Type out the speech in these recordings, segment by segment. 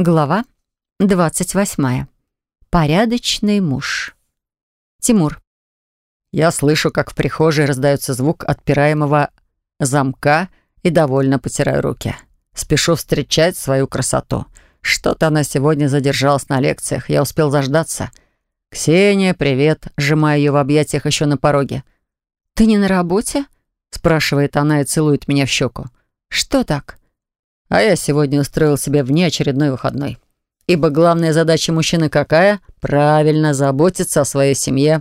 Глава 28. Порядочный муж. Тимур. Я слышу, как в прихожей раздается звук отпираемого замка и довольно потираю руки. Спешу встречать свою красоту. Что-то она сегодня задержалась на лекциях. Я успел заждаться. «Ксения, привет!» Сжимаю ее в объятиях еще на пороге. «Ты не на работе?» Спрашивает она и целует меня в щеку. «Что так?» А я сегодня устроил себе внеочередной выходной. Ибо главная задача мужчины какая? Правильно заботиться о своей семье.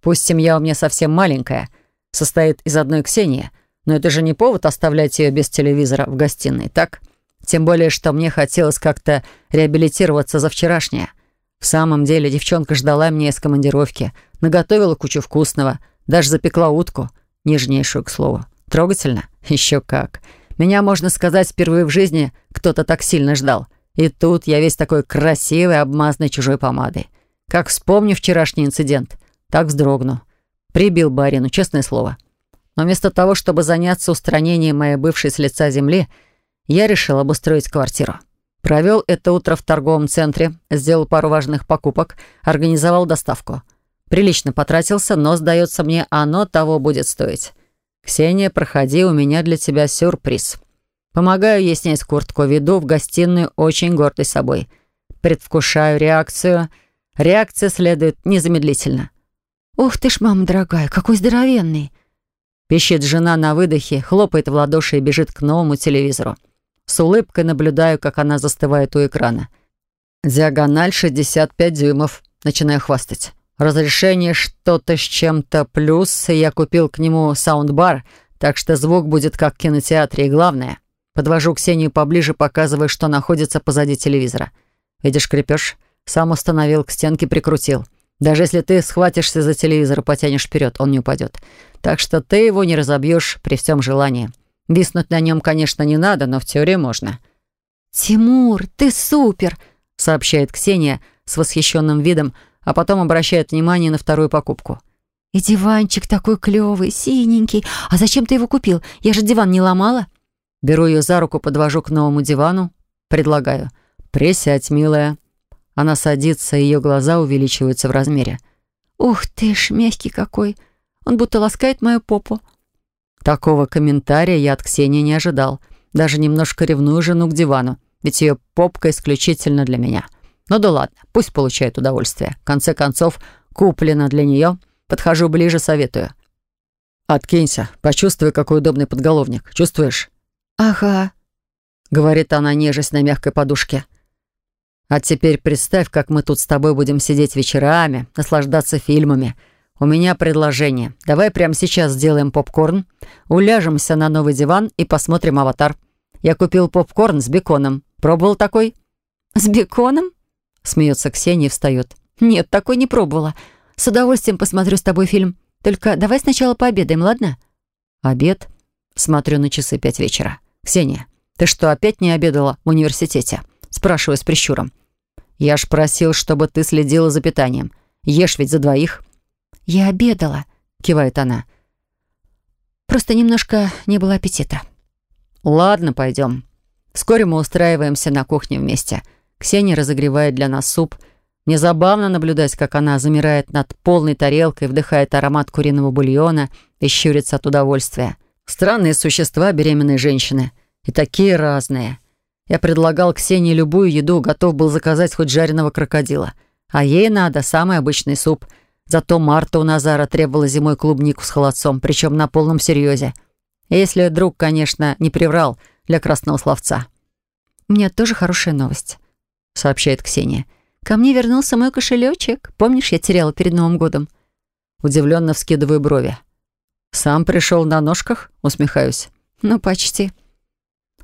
Пусть семья у меня совсем маленькая, состоит из одной Ксении, но это же не повод оставлять ее без телевизора в гостиной, так? Тем более, что мне хотелось как-то реабилитироваться за вчерашнее. В самом деле, девчонка ждала меня из командировки, наготовила кучу вкусного, даже запекла утку, нежнейшую, к слову. Трогательно? Еще как. Меня, можно сказать, впервые в жизни кто-то так сильно ждал. И тут я весь такой красивый, обмазанный чужой помадой. Как вспомню вчерашний инцидент, так вздрогну. Прибил барину, честное слово. Но вместо того, чтобы заняться устранением моей бывшей с лица земли, я решил обустроить квартиру. Провел это утро в торговом центре, сделал пару важных покупок, организовал доставку. Прилично потратился, но, сдается мне, оно того будет стоить. «Ксения, проходи, у меня для тебя сюрприз». Помогаю ей снять куртку, веду в гостиную очень гордой собой. Предвкушаю реакцию. Реакция следует незамедлительно. «Ух ты ж, мама дорогая, какой здоровенный!» Пищит жена на выдохе, хлопает в ладоши и бежит к новому телевизору. С улыбкой наблюдаю, как она застывает у экрана. Диагональ 65 дюймов. Начинаю хвастать. Разрешение что-то с чем-то плюс, я купил к нему саундбар, так что звук будет как в кинотеатре. И главное, подвожу Ксению поближе, показывая, что находится позади телевизора. Видишь крепеж? Сам установил, к стенке прикрутил. Даже если ты схватишься за телевизор и потянешь вперед, он не упадет. Так что ты его не разобьешь при всем желании. Виснуть на нем, конечно, не надо, но в теории можно. «Тимур, ты супер!» — сообщает Ксения с восхищенным видом, а потом обращает внимание на вторую покупку. «И диванчик такой клевый, синенький. А зачем ты его купил? Я же диван не ломала». Беру ее за руку, подвожу к новому дивану, предлагаю. «Присядь, милая». Она садится, ее глаза увеличиваются в размере. «Ух ты ж, мягкий какой! Он будто ласкает мою попу». Такого комментария я от Ксении не ожидал. Даже немножко ревную жену к дивану, ведь ее попка исключительно для меня. Ну да ладно, пусть получает удовольствие. В конце концов, куплено для нее. Подхожу ближе, советую. «Откинься, почувствуй, какой удобный подголовник. Чувствуешь?» «Ага», — говорит она, нежесть на мягкой подушке. «А теперь представь, как мы тут с тобой будем сидеть вечерами, наслаждаться фильмами. У меня предложение. Давай прямо сейчас сделаем попкорн, уляжемся на новый диван и посмотрим «Аватар». Я купил попкорн с беконом. Пробовал такой?» «С беконом?» Смеется Ксения и встает. «Нет, такой не пробовала. С удовольствием посмотрю с тобой фильм. Только давай сначала пообедаем, ладно?» «Обед?» Смотрю на часы пять вечера. «Ксения, ты что, опять не обедала в университете?» Спрашиваю с прищуром. «Я ж просил, чтобы ты следила за питанием. Ешь ведь за двоих». «Я обедала», — кивает она. «Просто немножко не было аппетита». «Ладно, пойдем». Вскоре мы устраиваемся на кухне вместе — Ксения разогревает для нас суп. Мне забавно наблюдать, как она замирает над полной тарелкой, вдыхает аромат куриного бульона и щурится от удовольствия. Странные существа беременные женщины. И такие разные. Я предлагал Ксении любую еду, готов был заказать хоть жареного крокодила. А ей надо самый обычный суп. Зато Марта у Назара требовала зимой клубнику с холодцом, причем на полном серьезе. Если друг, конечно, не приврал для красного словца. У меня тоже хорошая новость. — сообщает Ксения. «Ко мне вернулся мой кошелечек. Помнишь, я теряла перед Новым годом?» Удивленно вскидываю брови. «Сам пришел на ножках?» — усмехаюсь. «Ну, почти».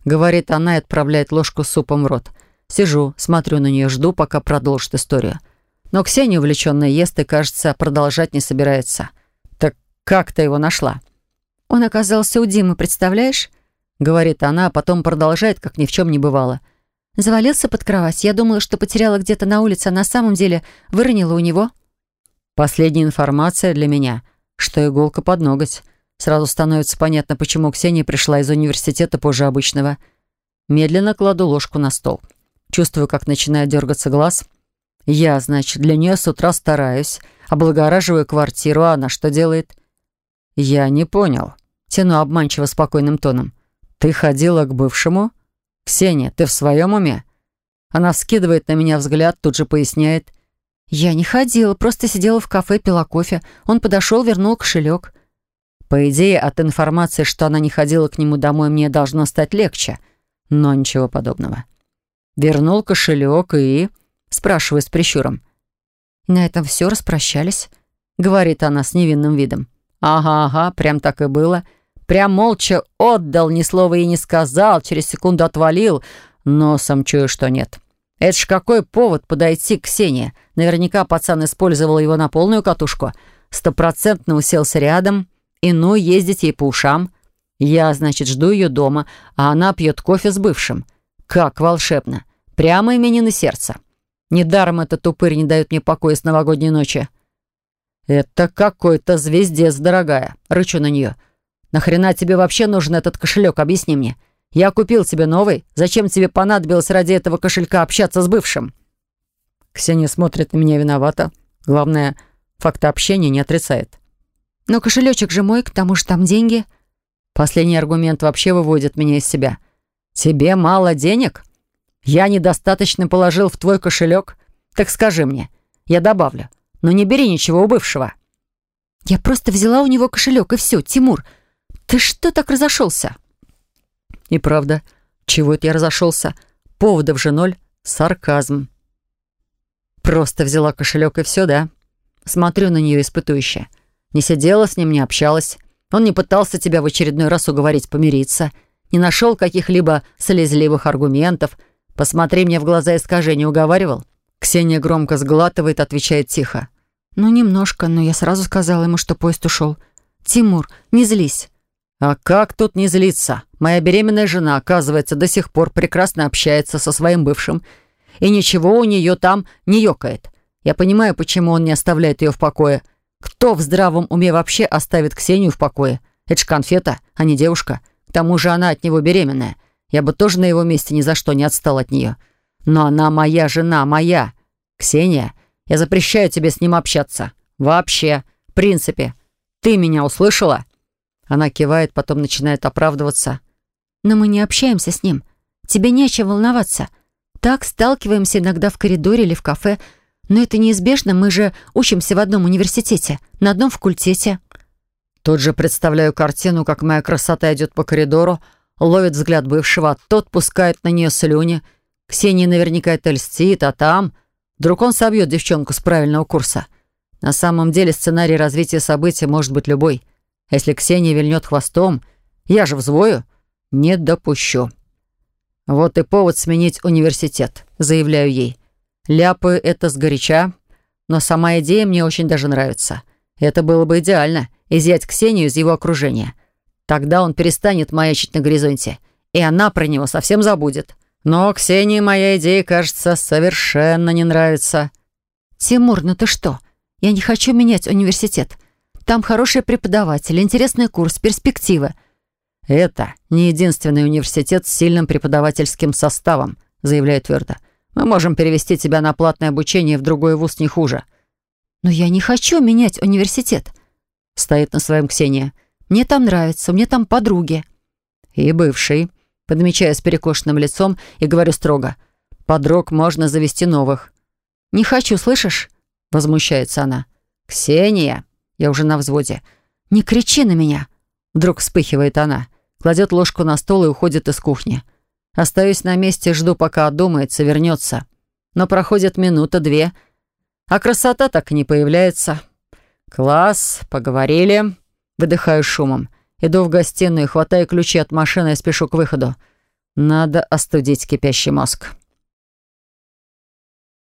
Говорит она и отправляет ложку с супом в рот. Сижу, смотрю на нее, жду, пока продолжит историю. Но Ксения увлеченно ест и, кажется, продолжать не собирается. «Так как ты его нашла?» «Он оказался у Димы, представляешь?» Говорит она, а потом продолжает, как ни в чем не бывало. Завалился под кровать. Я думала, что потеряла где-то на улице, а на самом деле выронила у него. Последняя информация для меня, что иголка под ноготь. Сразу становится понятно, почему Ксения пришла из университета позже обычного. Медленно кладу ложку на стол. Чувствую, как начинает дергаться глаз. Я, значит, для нее с утра стараюсь, облагораживаю квартиру, а она что делает? Я не понял. Тяну обманчиво спокойным тоном. Ты ходила к бывшему? Ксения, ты в своем уме? Она вскидывает на меня взгляд, тут же поясняет. Я не ходила, просто сидела в кафе, пила кофе. Он подошел, вернул кошелек. По идее, от информации, что она не ходила к нему домой, мне должно стать легче. Но ничего подобного. Вернул кошелек и... Спрашиваю с прищуром. «На этом все, распрощались?» Говорит она с невинным видом. «Ага, ага, прям так и было. Прям молча отдал, ни слова и не сказал, через секунду отвалил, но сам чую, что нет. Это ж какой повод подойти к Ксении. Наверняка пацан использовал его на полную катушку. Стопроцентно уселся рядом, и ну ездить ей по ушам. Я, значит, жду ее дома, а она пьет кофе с бывшим. Как волшебно. Прямо имени на сердце. Недаром этот упырь не дает мне покоя с новогодней ночи. «Это какой-то звездец, дорогая», — рычу на нее. «Нахрена тебе вообще нужен этот кошелек, объясни мне. Я купил тебе новый. Зачем тебе понадобилось ради этого кошелька общаться с бывшим?» Ксения смотрит на меня виновато. Главное, факта общения не отрицает. «Но кошелечек же мой, к тому же там деньги». Последний аргумент вообще выводит меня из себя. «Тебе мало денег? Я недостаточно положил в твой кошелек? Так скажи мне, я добавлю. Но не бери ничего у бывшего». «Я просто взяла у него кошелек, и все, Тимур. Ты что так разошелся?» «И правда, чего это я разошелся? Поводов же ноль. Сарказм». «Просто взяла кошелек, и все, да?» Смотрю на нее испытующе. Не сидела с ним, не общалась. Он не пытался тебя в очередной раз уговорить помириться. Не нашел каких-либо слезливых аргументов. Посмотри мне в глаза и скажи, не уговаривал? Ксения громко сглатывает, отвечает тихо. «Ну, немножко, но я сразу сказала ему, что поезд ушел. Тимур, не злись». «А как тут не злиться? Моя беременная жена, оказывается, до сих пор прекрасно общается со своим бывшим, и ничего у нее там не ёкает. Я понимаю, почему он не оставляет ее в покое. Кто в здравом уме вообще оставит Ксению в покое? Это ж конфета, а не девушка. К тому же она от него беременная. Я бы тоже на его месте ни за что не отстал от нее. Но она моя жена, моя. Ксения, я запрещаю тебе с ним общаться. Вообще, в принципе. Ты меня услышала?» Она кивает, потом начинает оправдываться. «Но мы не общаемся с ним. Тебе нечем волноваться. Так сталкиваемся иногда в коридоре или в кафе, но это неизбежно, мы же учимся в одном университете, на одном факультете». Тут же представляю картину, как моя красота идет по коридору, ловит взгляд бывшего, а тот пускает на нее слюни. Ксения наверняка это льстит, а там... Вдруг он собьет девчонку с правильного курса. На самом деле сценарий развития событий может быть любой. Если Ксения вильнет хвостом, я же взвою, не допущу. Вот и повод сменить университет, заявляю ей. Ляпаю это сгоряча, но сама идея мне очень даже нравится. Это было бы идеально — изъять Ксению из его окружения. Тогда он перестанет маячить на горизонте, и она про него совсем забудет. Но Ксении моя идея, кажется, совершенно не нравится. «Тимур, ну ты что? Я не хочу менять университет. Там хороший преподаватель, интересный курс, перспективы». «Это не единственный университет с сильным преподавательским составом», заявляю твердо. Мы можем перевести тебя на платное обучение в другой вуз не хуже». «Но я не хочу менять университет», — стоит на своем Ксения. «Мне там нравится, мне там подруги». «И бывший», — подмечая с перекошенным лицом и говорю строго. «Подруг можно завести новых». «Не хочу, слышишь?» — возмущается она. «Ксения!» Я уже на взводе. «Не кричи на меня!» Вдруг вспыхивает она. Кладет ложку на стол и уходит из кухни. Остаюсь на месте, жду, пока одумается, вернется. Но проходит минута-две, а красота так и не появляется. «Класс, поговорили». Выдыхаю шумом. Иду в гостиную, хватаю ключи от машины и спешу к выходу. Надо остудить кипящий мозг.